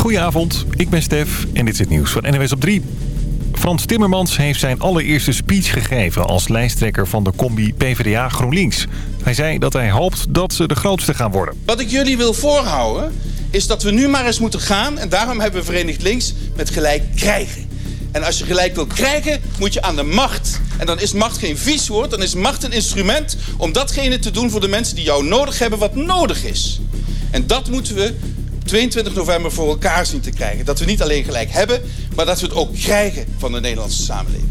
Goedenavond, ik ben Stef en dit is het nieuws van NWS op 3. Frans Timmermans heeft zijn allereerste speech gegeven als lijsttrekker van de combi PvdA GroenLinks. Hij zei dat hij hoopt dat ze de grootste gaan worden. Wat ik jullie wil voorhouden is dat we nu maar eens moeten gaan... en daarom hebben we Verenigd Links met gelijk krijgen. En als je gelijk wil krijgen, moet je aan de macht. En dan is macht geen vies woord, dan is macht een instrument... om datgene te doen voor de mensen die jou nodig hebben wat nodig is. En dat moeten we 22 november voor elkaar zien te krijgen. Dat we niet alleen gelijk hebben, maar dat we het ook krijgen van de Nederlandse samenleving.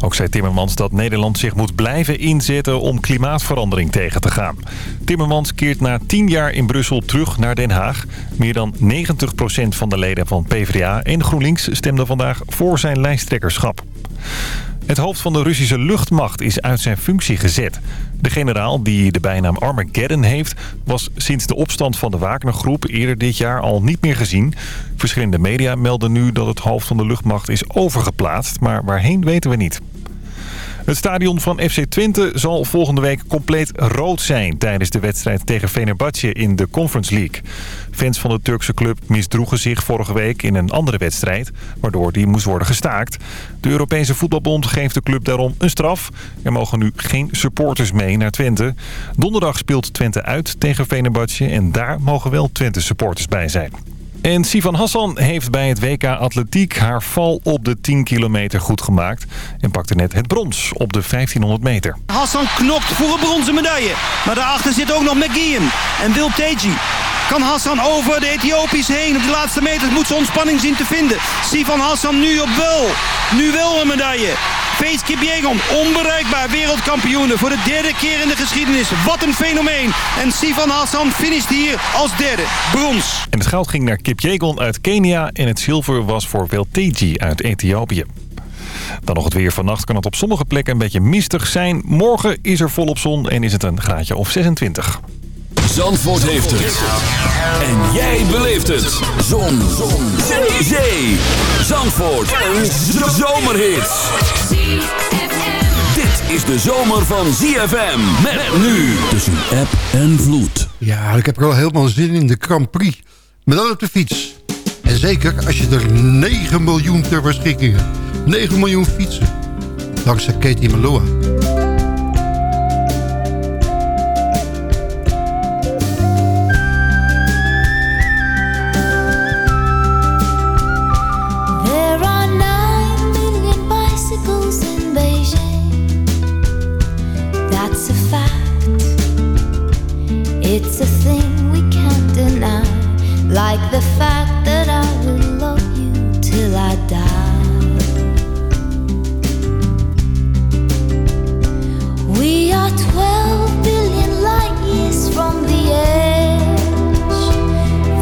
Ook zei Timmermans dat Nederland zich moet blijven inzetten om klimaatverandering tegen te gaan. Timmermans keert na 10 jaar in Brussel terug naar Den Haag. Meer dan 90% van de leden van PvdA en GroenLinks stemden vandaag voor zijn lijsttrekkerschap. Het hoofd van de Russische luchtmacht is uit zijn functie gezet. De generaal, die de bijnaam Armageddon heeft... was sinds de opstand van de Wagnergroep eerder dit jaar al niet meer gezien. Verschillende media melden nu dat het hoofd van de luchtmacht is overgeplaatst... maar waarheen weten we niet. Het stadion van FC Twente zal volgende week compleet rood zijn... tijdens de wedstrijd tegen Fenerbahce in de Conference League. Fans van de Turkse club misdroegen zich vorige week in een andere wedstrijd... waardoor die moest worden gestaakt. De Europese Voetbalbond geeft de club daarom een straf. Er mogen nu geen supporters mee naar Twente. Donderdag speelt Twente uit tegen Fenerbahce... en daar mogen wel Twente supporters bij zijn. En Sivan Hassan heeft bij het WK Atletiek haar val op de 10 kilometer goed gemaakt. En pakte net het brons op de 1500 meter. Hassan knokt voor een bronzen medaille. Maar daarachter zit ook nog McGeehan en Will Teji. Kan Hassan over de Ethiopisch heen? Op de laatste meters moet ze ontspanning zien te vinden. Sivan Hassan nu op wel. Nu wel een medaille. Faith Kipyegon, onbereikbaar wereldkampioen voor de derde keer in de geschiedenis. Wat een fenomeen. En Sivan Hassan finisht hier als derde, brons. En het goud ging naar Kipyegon uit Kenia en het zilver was voor Welteji uit Ethiopië. Dan nog het weer. Vannacht kan het op sommige plekken een beetje mistig zijn. Morgen is er volop zon en is het een graadje of 26. Zandvoort heeft het. En jij beleeft het. Zon. Zon. Zee. Zee. Zandvoort. Een zomerhit. Dit is de zomer van ZFM. Met nu tussen app en vloed. Ja, ik heb er wel helemaal zin in de Grand Prix. Maar dan op de fiets. En zeker als je er 9 miljoen ter beschikking hebt. 9 miljoen fietsen. Dankzij Katie Maloa. It's a thing we can't deny. Like the fact that I will love you till I die. We are 12 billion light years from the edge.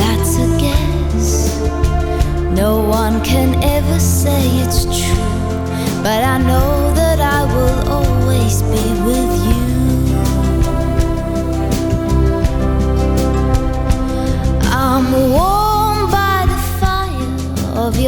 That's a guess. No one can ever say it's true, but I know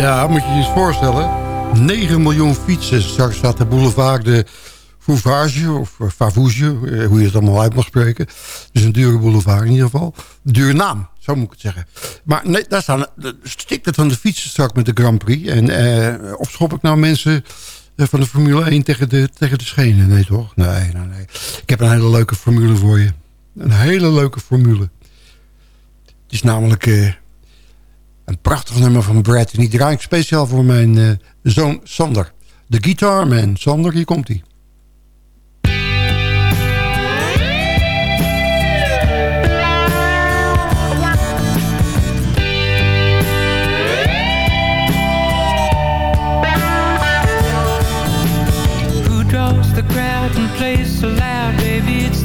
Ja, moet je je eens voorstellen. 9 miljoen fietsen. Straks staat de boulevard de Fouvage, of Favouge, eh, hoe je het allemaal uit mag spreken. Dus een dure boulevard in ieder geval. Duur naam, zo moet ik het zeggen. Maar nee, daar staan de stikt van de fietsen straks met de Grand Prix. En eh, of schop ik nou mensen eh, van de Formule 1 tegen de, tegen de schenen? Nee toch? Nee, nee, nee. Ik heb een hele leuke formule voor je. Een hele leuke formule. Het is namelijk... eh, een prachtig nummer van Brad. En die draai ik speciaal voor mijn eh, zoon Sander. De Guitar Man. Sander, hier komt hij.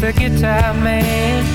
The guitar man.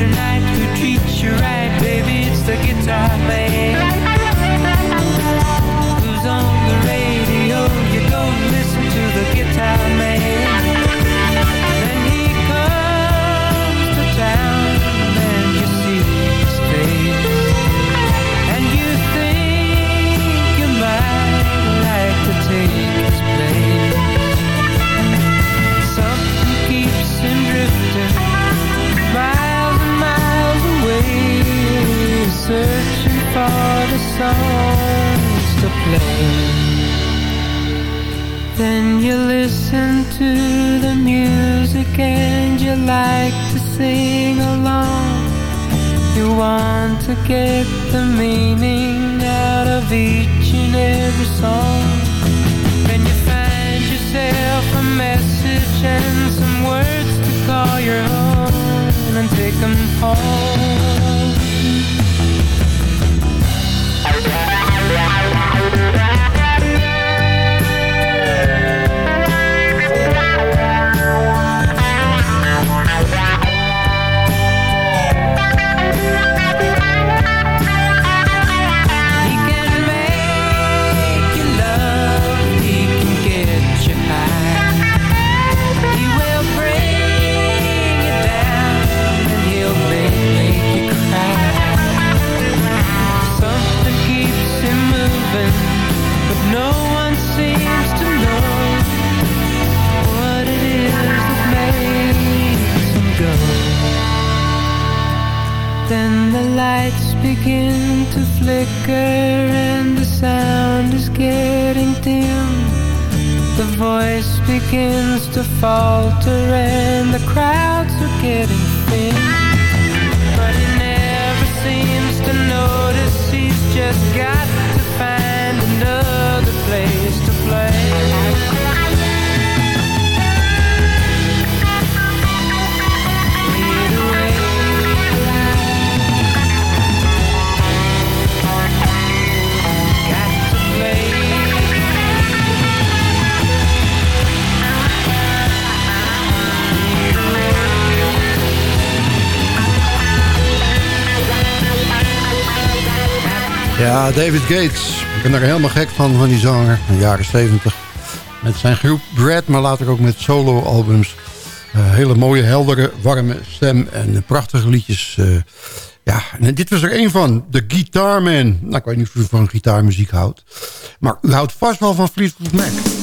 Night after night, who treats you right, baby? It's the guitar man. Who's on the radio? You go listen to the guitar man. To get the meaning out of each and every song. Then you find yourself a message and some words to call your own and take them home. Lights begin to flicker and the sound is getting dim. The voice begins to falter and the crowds are getting Ja, David Gates. Ik ben er helemaal gek van, van die zanger. In de jaren 70. Met zijn groep Brad, maar later ook met solo-albums. Eh, hele mooie, heldere, warme stem en eh, prachtige liedjes. eh. ja, en dit was er één van. The Guitar Man. Nou, ik weet niet of u van gitaarmuziek houdt. Maar u houdt vast wel van Fleetwood Mac.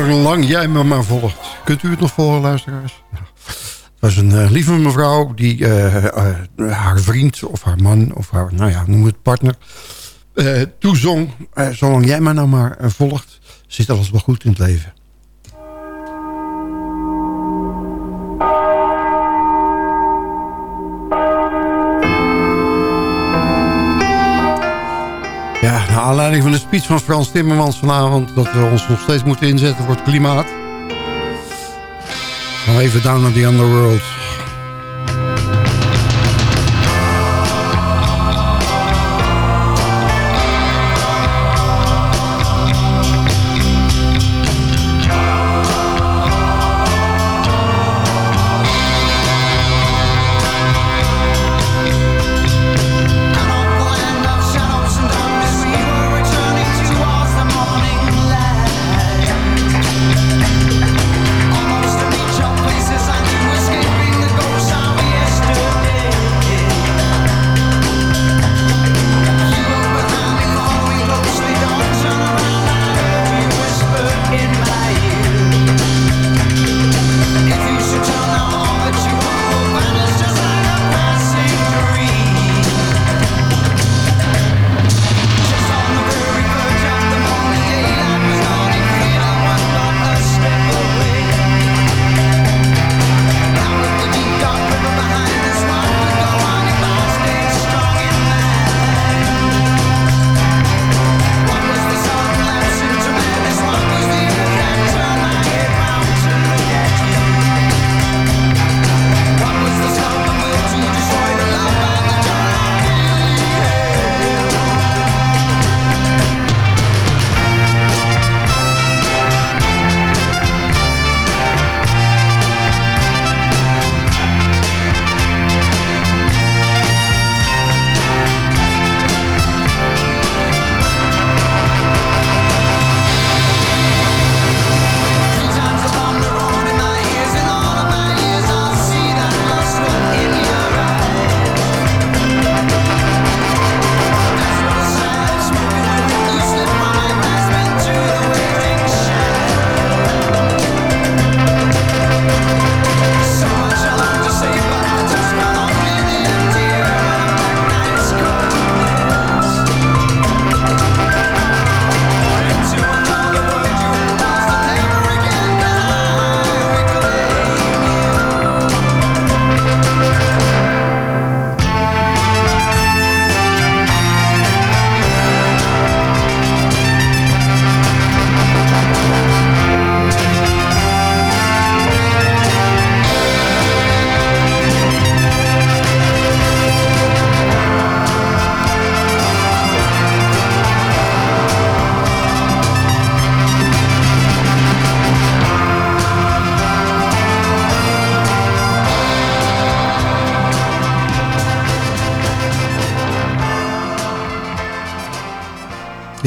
Zolang jij me maar volgt. Kunt u het nog volgen, luisteraars? Het was een uh, lieve mevrouw die uh, uh, haar vriend of haar man... of haar, nou ja, noem het partner... toezong, zolang jij me nou maar volgt... zit alles wel goed in het leven. Naar aanleiding van de speech van Frans Timmermans vanavond... dat we ons nog steeds moeten inzetten voor het klimaat. Gaan we even down on the underworld.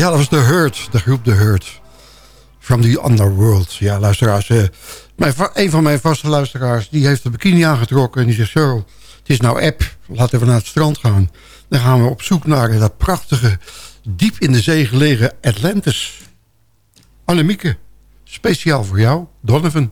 Ja, dat was The Hurt, de groep The Hurt. From the Underworld. Ja, luisteraars. Uh, mijn, een van mijn vaste luisteraars, die heeft de bikini aangetrokken... en die zegt, zo, het is nou app, laten we naar het strand gaan. Dan gaan we op zoek naar dat prachtige, diep in de zee gelegen Atlantis. Annemieke, speciaal voor jou, Donovan.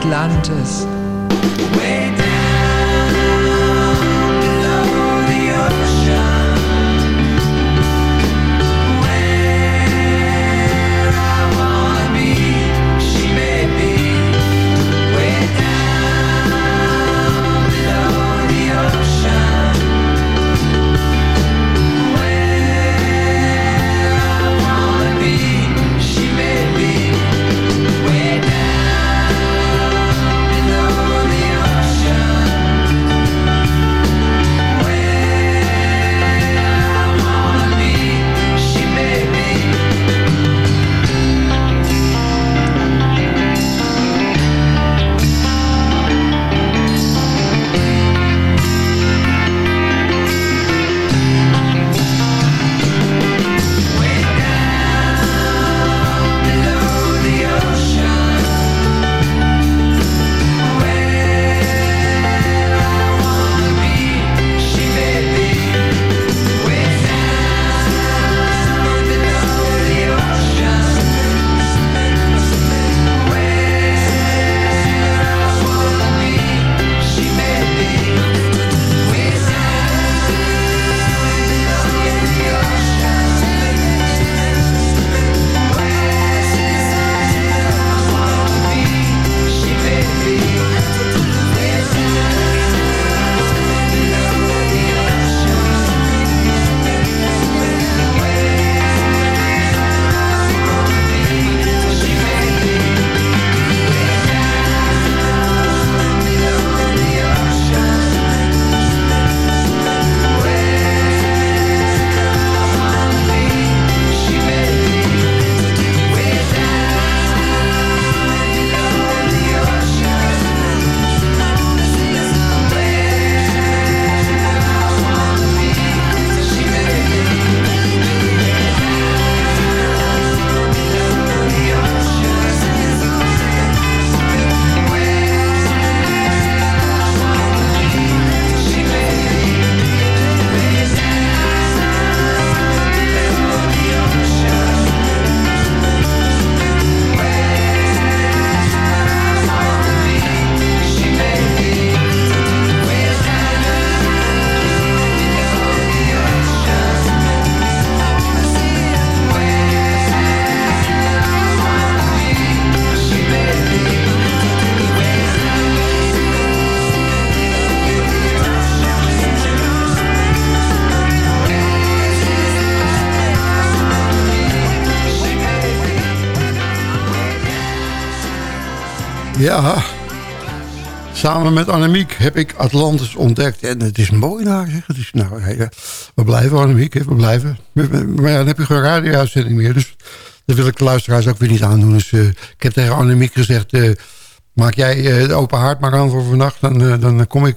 Atlantis. Wait. Ja, samen met Annemiek heb ik Atlantis ontdekt. En het is mooi daar, zeg. Het is, nou, we blijven Annemiek, we blijven. Maar ja, dan heb je geen radio-uitzending meer. Dus dat wil ik de luisteraars ook weer niet aandoen. Dus eh, ik heb tegen Annemiek gezegd... eh, maak jij eh, de open haard maar aan voor vannacht. Dan, dan kom ik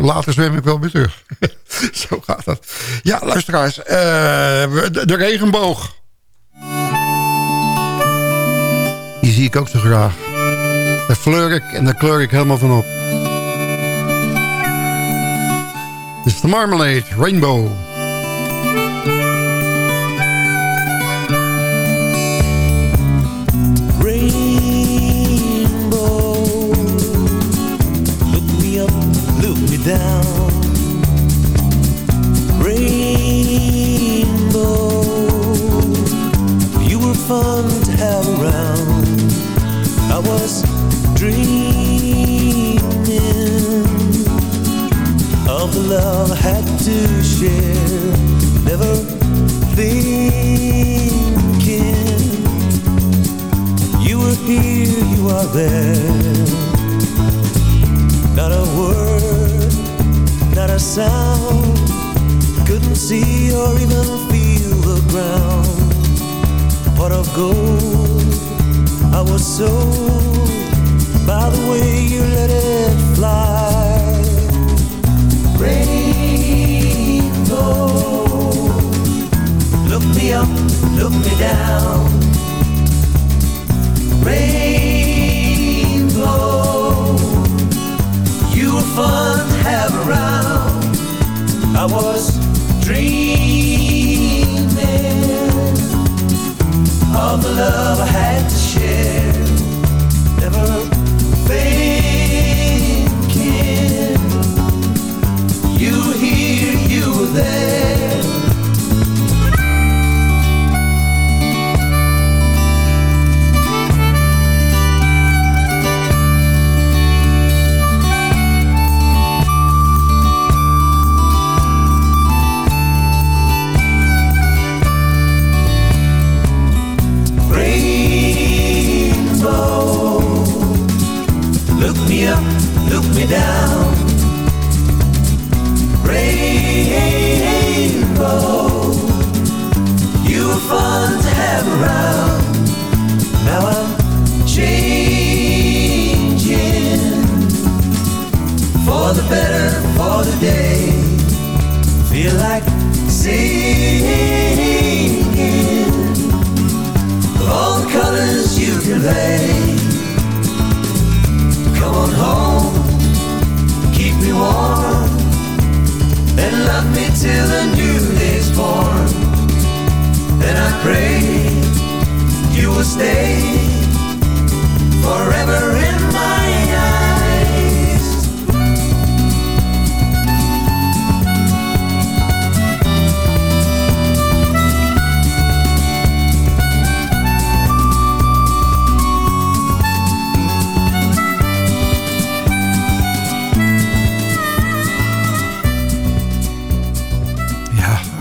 later zwem ik wel weer terug. Zo gaat dat. Ja, luisteraars. de, de regenboog. Die zie ik ook zo graag. Daar fleur ik en daar kleur ik helemaal van op. Dit is de Marmalade Rainbow. Rainbow, look me up, look me down. Rainbow, you were fun to have around. I was dreaming of the love I had to share. Never thinking you were here, you are there. Not a word, not a sound. Couldn't see or even feel the ground. pot of gold. I was sold by the way you let it fly. Rainbow, oh, look me up, look me down.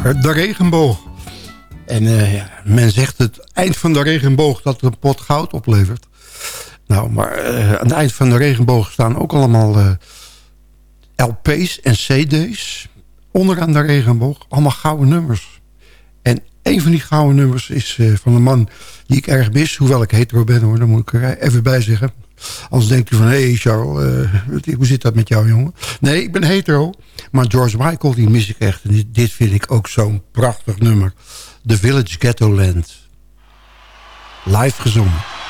De regenboog. En eh, ja, men zegt het eind van de regenboog dat een pot goud oplevert. Nou, maar eh, aan het eind van de regenboog staan ook allemaal eh, LP's en CD's. Onderaan de regenboog, allemaal gouden nummers. En een van die gouden nummers is van een man die ik erg mis. Hoewel ik hetero ben hoor, daar moet ik er even bij zeggen. Anders denkt u van, hé hey Charles, hoe zit dat met jou jongen? Nee, ik ben hetero. Maar George Michael, die mis ik echt. En dit, vind ik ook zo'n prachtig nummer. The Village Ghetto Land. Live gezongen.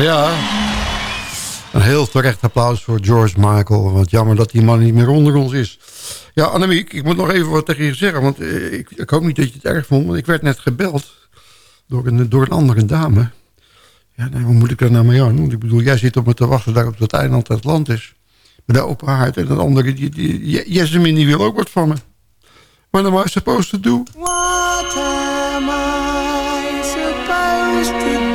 Ja, een heel terecht applaus voor George Michael. Want jammer dat die man niet meer onder ons is. Ja, Annemiek, ik moet nog even wat tegen je zeggen. Want eh, ik, ik hoop niet dat je het erg vond. Want ik werd net gebeld door een, door een andere dame. Ja, hoe moet ik daar nou mee aan? Want ik bedoel, jij zit op me te wachten daar op dat eiland het land is. Met de open. En dat andere, die, die, Jessamine, die wil ook wat van me. What am I supposed to do? What am I supposed to do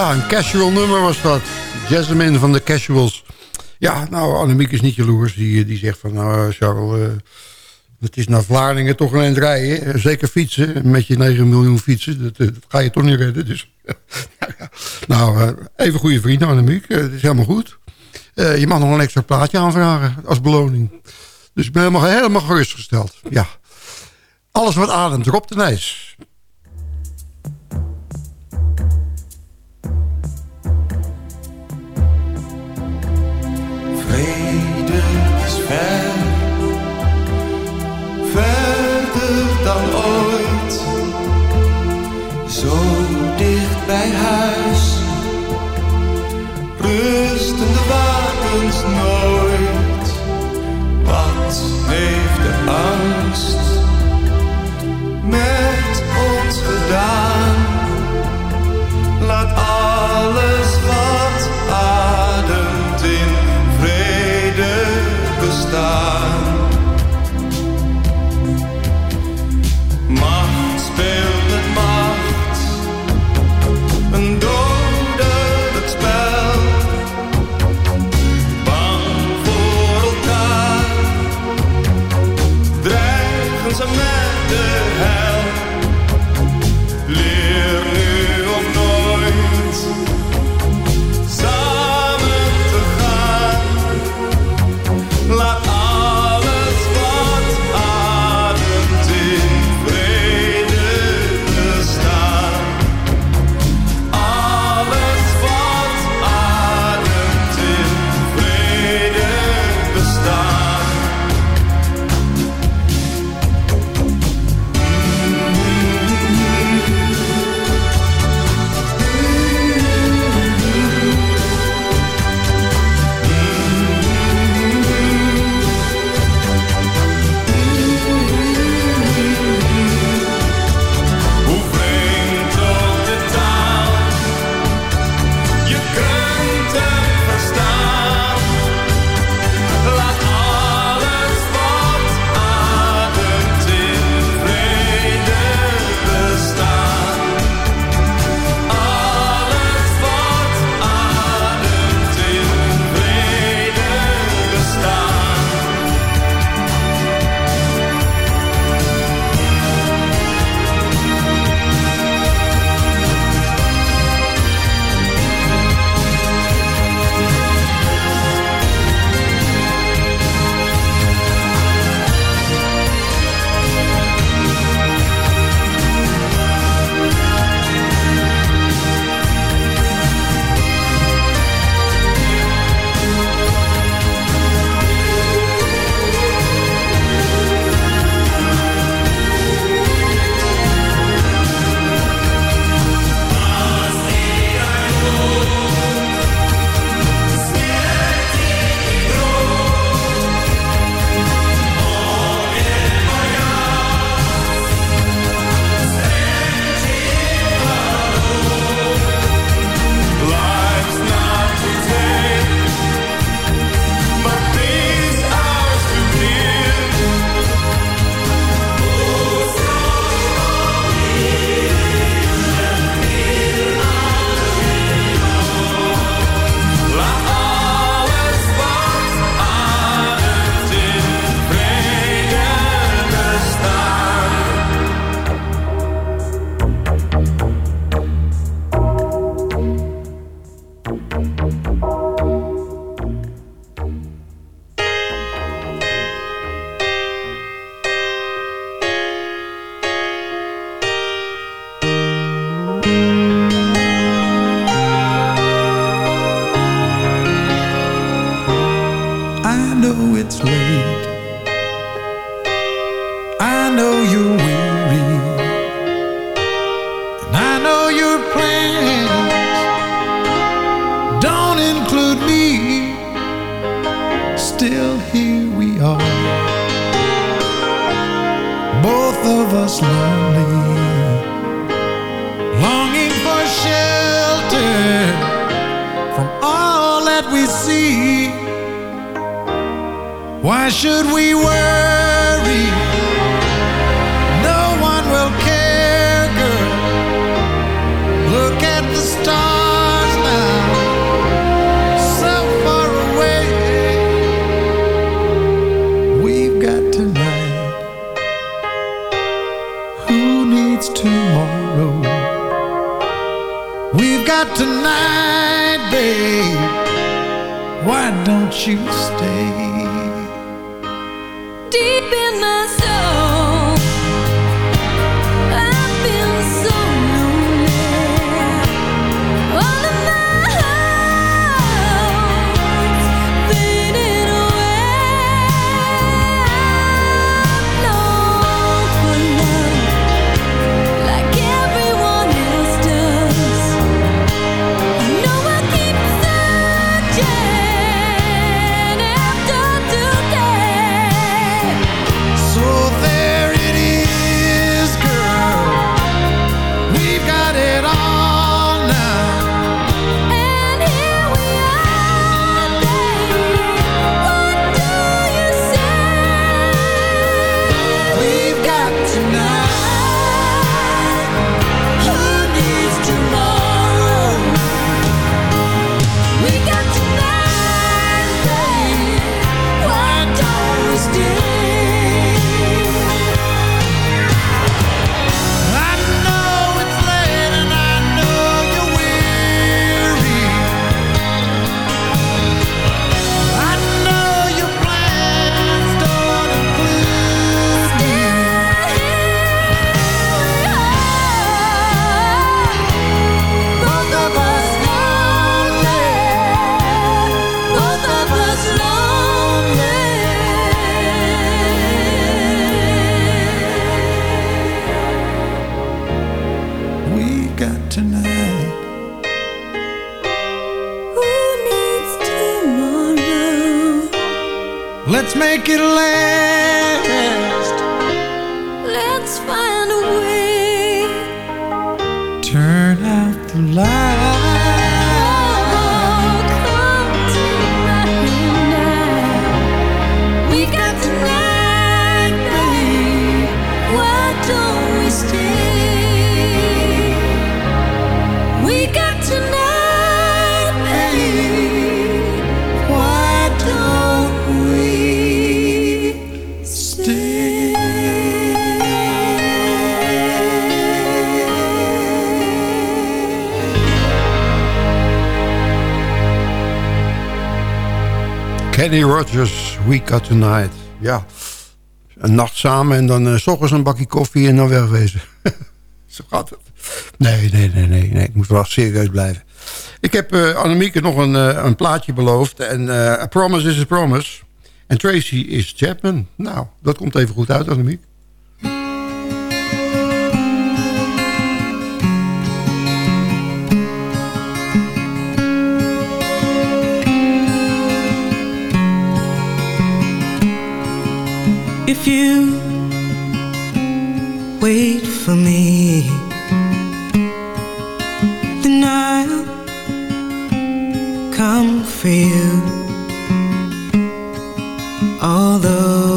Ja, een casual nummer was dat. Jasmine van de Casuals. Ja, nou, Annemiek is niet jaloers. Die, die zegt van, nou, eh, Charles... eh, het is naar Vlaardingen toch een rijden. Zeker fietsen. Met je 9 miljoen fietsen. Dat, eh, ga je toch niet redden. Dus. nou, eh, even goede vrienden, Annemiek. Eh, Het is helemaal goed. Eh, je mag nog een extra plaatje aanvragen als beloning. Dus ik ben helemaal, helemaal gerustgesteld. Ja. Alles wat ademt, Rob de Nijs. fell. shoes. Let's make it last. Let's find a way. Turn out the light. Kenny Rogers, We Got Tonight. Ja, een nacht samen en dan uh, s ochtends een bakje koffie en dan wegwezen. Zo gaat het. Nee, nee, nee, nee, nee. Ik moet wel serieus blijven. Ik heb uh, Annemieke nog een, uh, een plaatje beloofd. En A Promise is a Promise. En Tracy is Chapman. Nou, dat komt even goed uit, Annemiek. If you wait for me, then I'll come for you. Although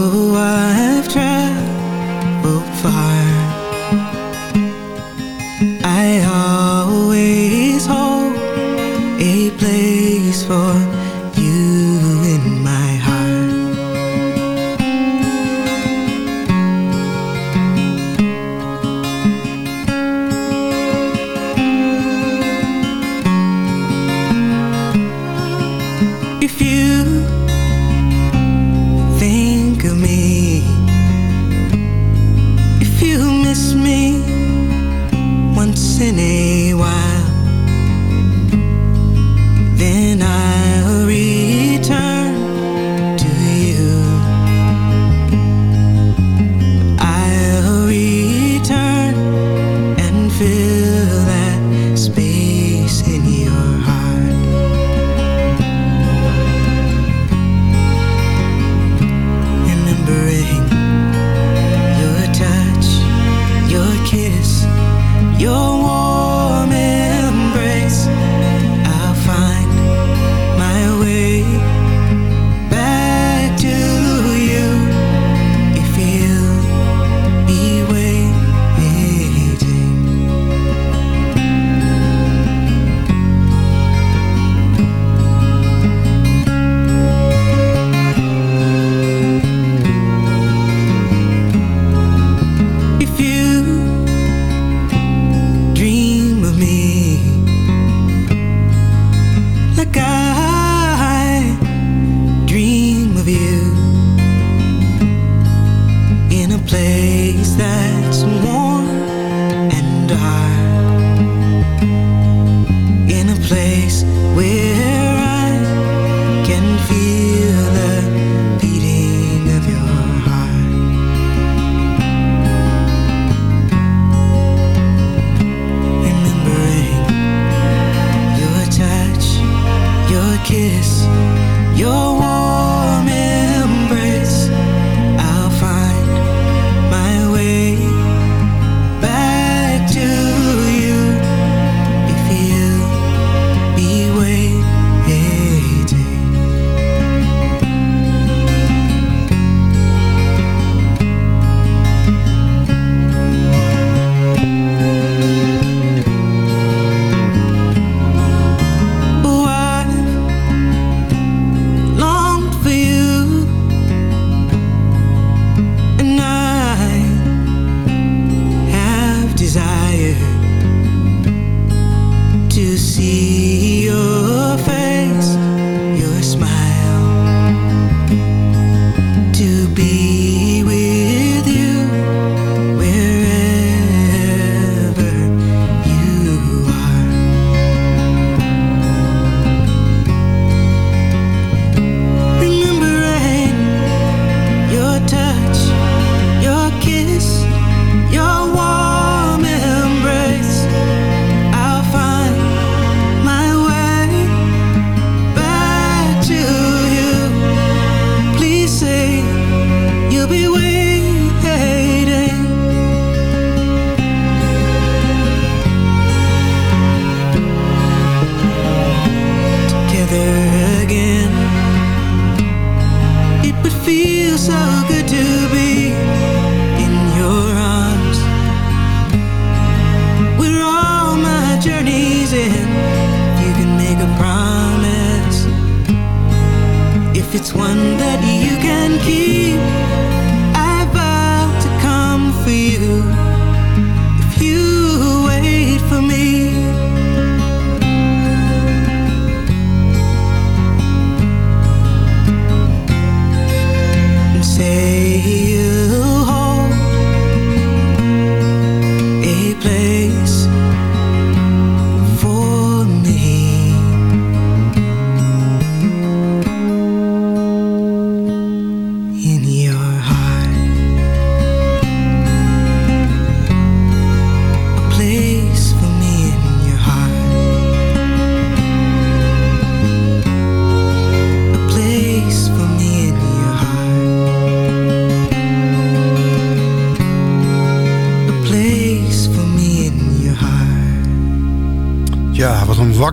kiss, your warm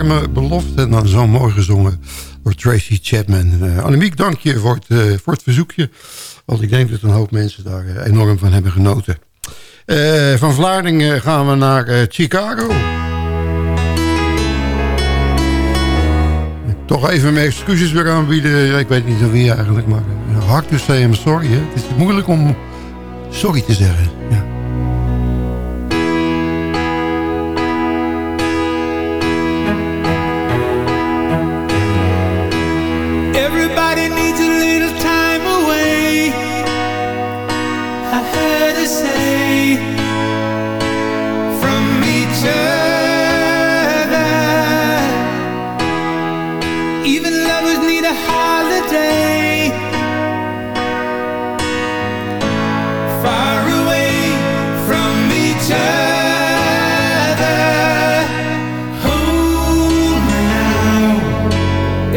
warme belofte. En dan zo mooi gezongen door Tracy Chapman. Uh, Annemiek, dank je voor het, eh, voor het verzoekje. Want ik denk dat een hoop mensen daar eh, enorm van hebben genoten. van Vlaardingen gaan we naar Chicago. Toch even mijn excuses weer aanbieden. Ik weet niet aan wie eigenlijk, maar hard to say sorry. Het is moeilijk om sorry te zeggen.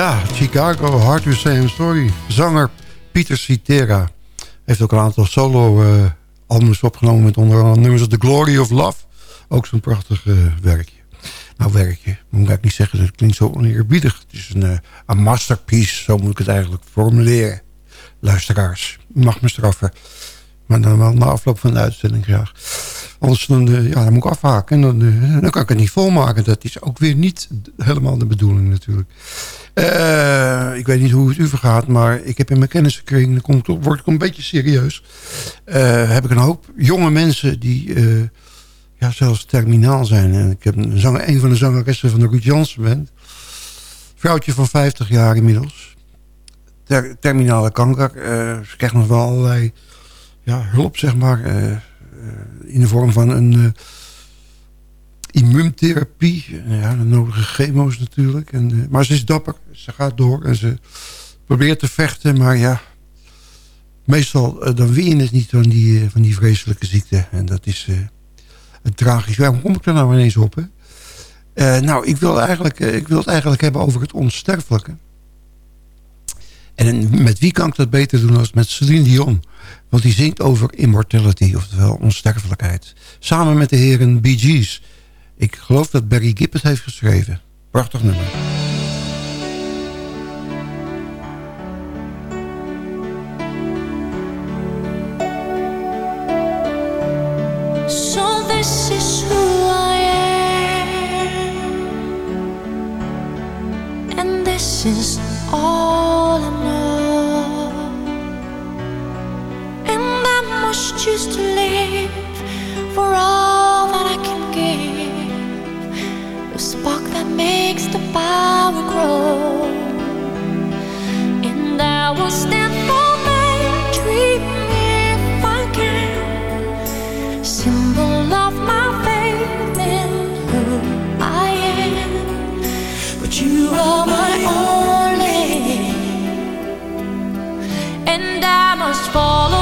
Ja, Chicago, Hard to Say I'm Sorry. Zanger Pieter Cetera heeft ook een aantal solo-albums opgenomen... met onder andere nummers The Glory of Love. Ook zo'n prachtig eh, werkje. Nou, werkje, moet ik niet zeggen, dat klinkt zo oneerbiedig. Het is een, eh, een masterpiece, zo moet ik het eigenlijk formuleren. Luisteraars, mag me straffen. Maar dan wel na afloop van de uitzending graag. Anders dan, ja, dan moet ik afhaken en dan, eh, dan kan ik het niet volmaken. Dat is ook weer niet helemaal de bedoeling natuurlijk. Eh, ik weet niet hoe het u vergaat, maar ik heb in mijn kennissenkring... dan komt, word ik een beetje serieus... eh, heb ik een hoop jonge mensen die ja, zelfs terminaal zijn. En ik heb een, zanger, een van de zangeressen van de Ruud Jansen band. Vrouwtje van 50 jaar inmiddels. Ter- terminale kanker. ze krijgt nog wel allerlei ja, hulp, zeg maar. Eh, in de vorm van een eh, immuuntherapie. Ja, de nodige chemo's natuurlijk. En, eh, maar ze is dapper. Ze gaat door en ze probeert te vechten. Maar ja, meestal dan win je het niet van die, van die vreselijke ziekte. En dat is een tragisch. Waarom kom ik er nou ineens op? Nou, ik wil, eigenlijk, ik wil het eigenlijk hebben over het onsterfelijke. En met wie kan ik dat beter doen dan met Celine Dion? Want die zingt over immortality, oftewel onsterfelijkheid. Samen met de heren Bee Gees. Ik geloof dat Barry Gibb het heeft geschreven. Prachtig nummer. For all that I can give, the spark that makes the power grow. And I will stand for my dream if I can symbol of my faith in who I am. But you are my only, and I must follow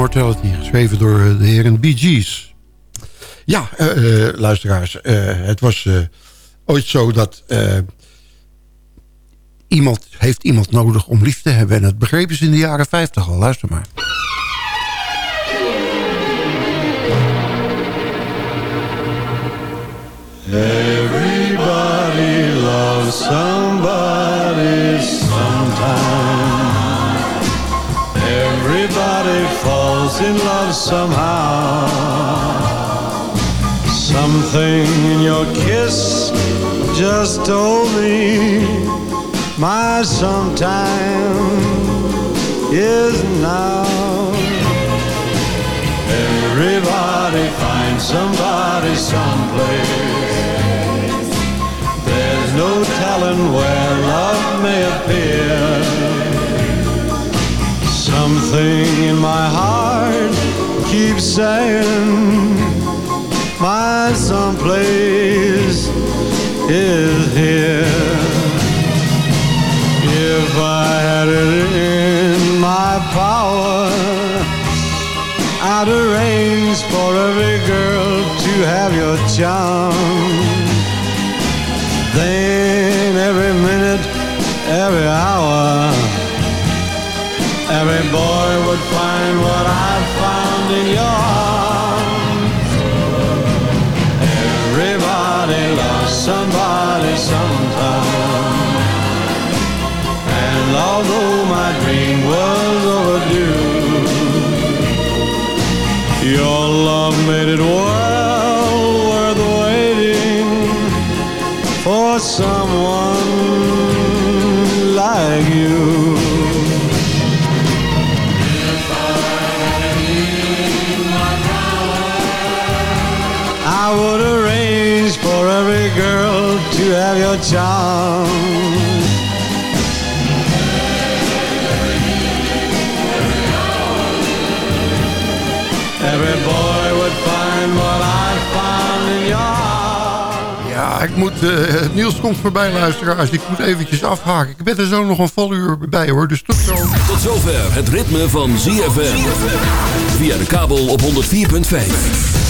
Immortality, geschreven door eh, de heren Bee Gees. Ja, eh, eh, luisteraars. eh, het was eh, ooit zo dat... eh, iemand heeft iemand nodig om lief te hebben. En dat begrepen ze in de jaren 50 al. Luister maar. Everybody loves somebody sometime. Everybody falls in love somehow. Something in your kiss just told me my sometime is now. Everybody finds somebody someplace. There's no telling where love may appear. Something in my heart keeps saying my someplace is here. If I had it in my power, I'd arrange for every girl to have your charm. Then every minute, every hour, every boy would find what I found in your arms. Everybody loves somebody sometime. And although my dream was overdue, your love made it well worth waiting for someone Every boy would find what I found in your Ja, ik moet, eh, het nieuws komt voorbij, luisteraars. Ik moet eventjes afhaken. Ik ben er zo nog een vol uur bij, hoor. Dus tot zo. Tot zover het ritme van ZFM. Via de kabel op 104.5.